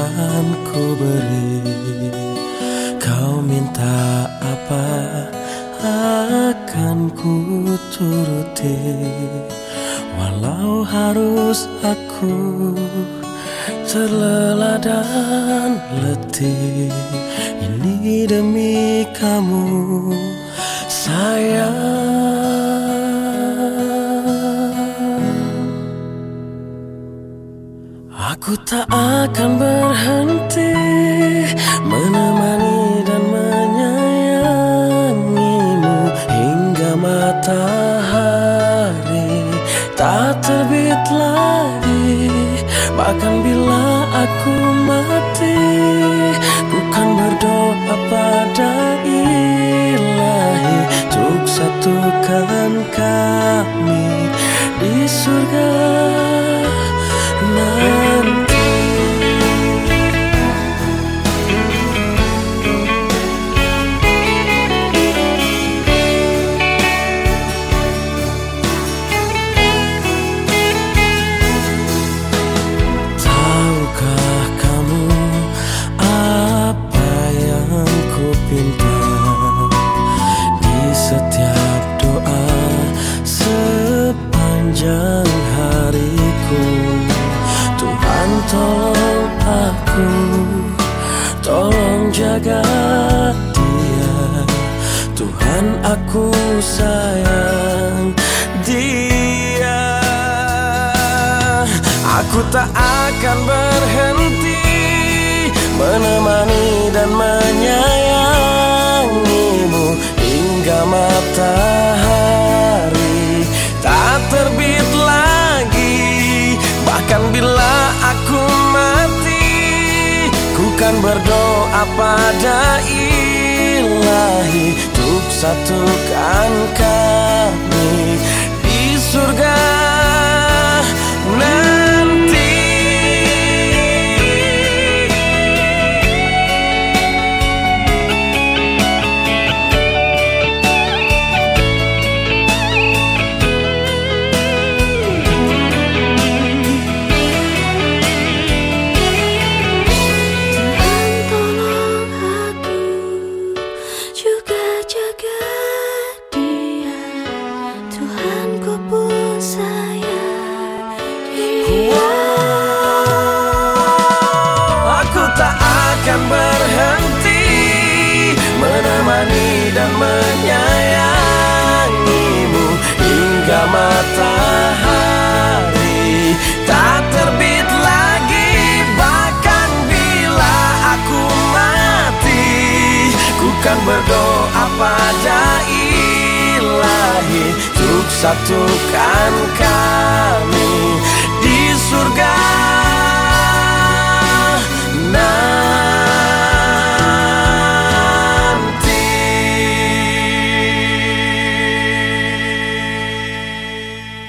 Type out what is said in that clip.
akan ku beri. Kau minta apa akan ku turuti. Walau harus aku terlelah dan letih. Ini demi kamu. Aku tak akan berhenti menemani dan menyayangimu hingga matahari tak terbit lagi. Bahkan bila aku mati ku kan berdoa pada ilahi untuk satukan kami di surga tolong aku tolong jaga dia. Tuhan aku sayang dia. Aku tak akan berhenti menemani dan menyayangimu kan berdoa pada ilahi. Untuk satukan kami di surga dan menyayangimu hingga matahari. Tak terbit lagi bahkan bila aku mati ku kan berdoa pada ilahi. Untuk satukan kami